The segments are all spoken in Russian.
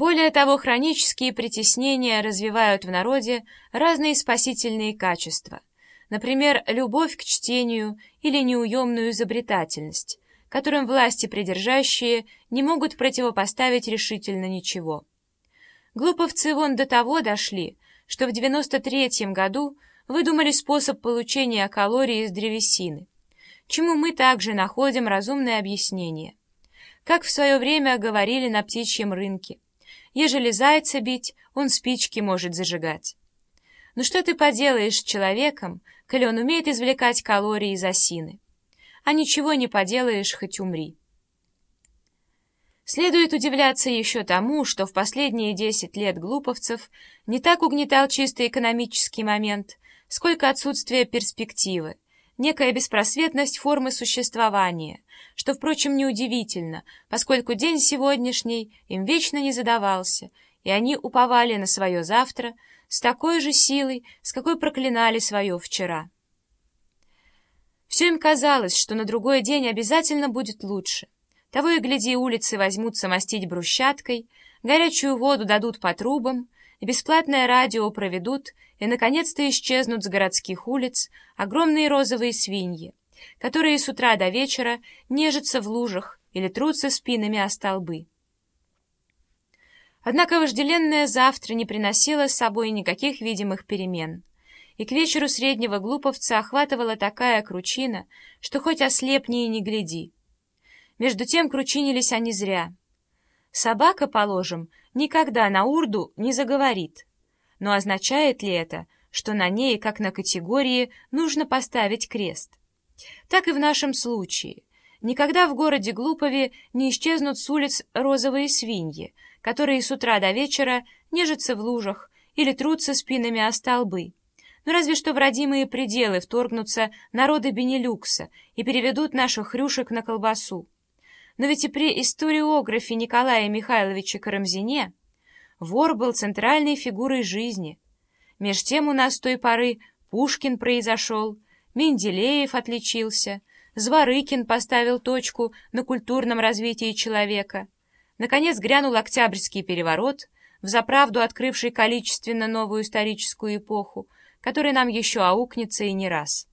Более того, хронические притеснения развивают в народе разные спасительные качества, например, любовь к чтению или неуемную изобретательность, которым власти придержащие не могут противопоставить решительно ничего. Глуповцы вон до того дошли, что в 93 году выдумали способ получения калорий из древесины, чему мы также находим разумное объяснение. Как в свое время говорили на птичьем рынке, ежели зайца бить, он спички может зажигать. Ну что ты поделаешь с человеком, коли он умеет извлекать калории из осины? А ничего не поделаешь, хоть умри. Следует удивляться еще тому, что в последние десять лет глуповцев не так угнетал чисто экономический момент, сколько отсутствие перспективы, некая беспросветность формы существования, что, впрочем, неудивительно, поскольку день сегодняшний им вечно не задавался, и они уповали на свое завтра с такой же силой, с какой проклинали свое вчера. Все им казалось, что на другой день обязательно будет лучше. Того и гляди, улицы возьмутся мастить брусчаткой, горячую воду дадут по трубам, бесплатное радио проведут, и, наконец-то, исчезнут с городских улиц огромные розовые свиньи, которые с утра до вечера нежатся в лужах или трутся спинами о столбы. Однако вожделенное завтра не приносило с собой никаких видимых перемен, и к вечеру среднего глуповца охватывала такая кручина, что хоть ослепни и не гляди. Между тем кручинились они зря. Собака, положим, никогда на урду не заговорит, но означает ли это, что на ней, как на категории, нужно поставить крест? Так и в нашем случае. Никогда в городе Глупове не исчезнут с улиц розовые свиньи, которые с утра до вечера нежатся в лужах или трутся спинами о столбы. Но ну, разве что в родимые пределы вторгнутся народы Бенилюкса и переведут наших хрюшек на колбасу. Но ведь и при историографе Николая Михайловича Карамзине Вор был центральной фигурой жизни. Меж тем у нас той поры Пушкин произошел, Менделеев отличился, Зворыкин поставил точку на культурном развитии человека. Наконец грянул Октябрьский переворот, взаправду открывший количественно новую историческую эпоху, которая нам еще аукнется и не раз.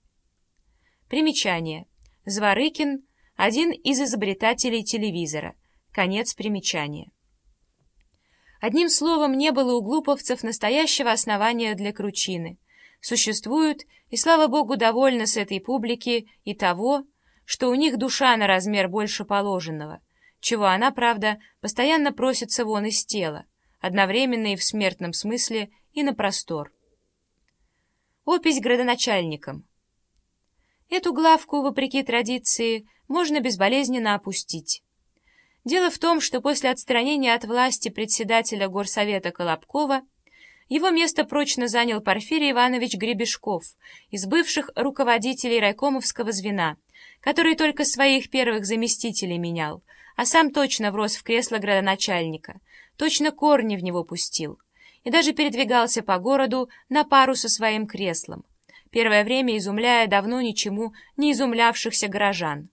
Примечание. Зворыкин — один из изобретателей телевизора. Конец примечания. Одним словом, не было у глуповцев настоящего основания для кручины. Существуют, и, слава богу, довольны с этой публики и того, что у них душа на размер больше положенного, чего она, правда, постоянно просится вон из тела, одновременно и в смертном смысле, и на простор. Опись градоначальникам. Эту главку, вопреки традиции, можно безболезненно опустить. Дело в том, что после отстранения от власти председателя горсовета Колобкова его место прочно занял Порфирий Иванович Гребешков из бывших руководителей райкомовского звена, который только своих первых заместителей менял, а сам точно врос в кресло градоначальника, точно корни в него пустил и даже передвигался по городу на пару со своим креслом, первое время изумляя давно ничему не изумлявшихся горожан.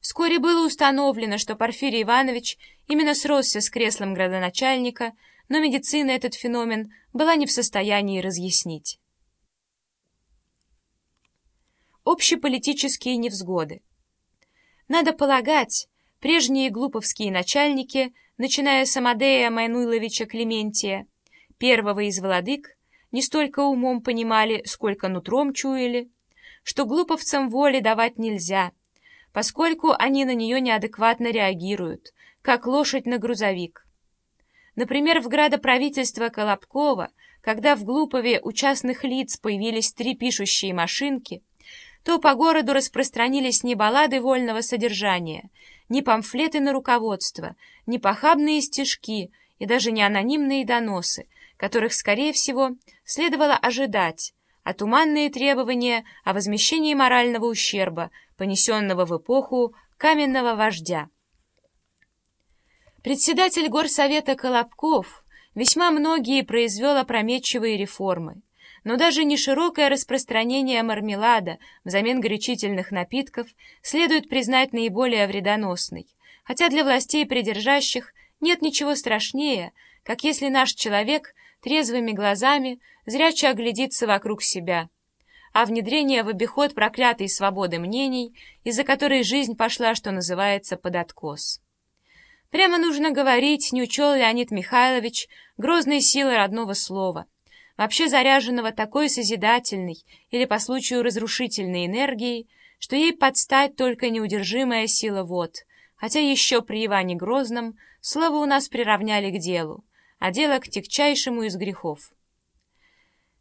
Вскоре было установлено, что Порфирий Иванович именно сросся с креслом градоначальника, но медицина этот феномен была не в состоянии разъяснить. Общеполитические невзгоды. Надо полагать, прежние глуповские начальники, начиная с Амадея Майнуиловича Клементия, первого из владык, не столько умом понимали, сколько нутром чуяли, что глуповцам воли давать нельзя — поскольку они на нее неадекватно реагируют, как лошадь на грузовик. Например, в градоправительство Колобкова, когда в Глупове у частных лиц появились три пишущие машинки, то по городу распространились не баллады вольного содержания, не памфлеты на руководство, не похабные стишки и даже не анонимные доносы, которых, скорее всего, следовало ожидать, а туманные требования о возмещении морального ущерба, понесенного в эпоху каменного вождя. Председатель горсовета Колобков весьма многие произвел опрометчивые реформы, но даже не широкое распространение мармелада взамен горячительных напитков следует признать наиболее вредоносной, хотя для властей придержащих Нет ничего страшнее, как если наш человек трезвыми глазами зряче оглядится вокруг себя, а внедрение в обиход проклятой свободы мнений, из-за которой жизнь пошла, что называется, под откос. Прямо нужно говорить, не учел Леонид Михайлович грозной силы родного слова, вообще заряженного такой созидательной или по случаю разрушительной энергией, что ей подстать только неудержимая сила вод, хотя еще при Иване Грозном слово у нас приравняли к делу, а дело к тягчайшему из грехов.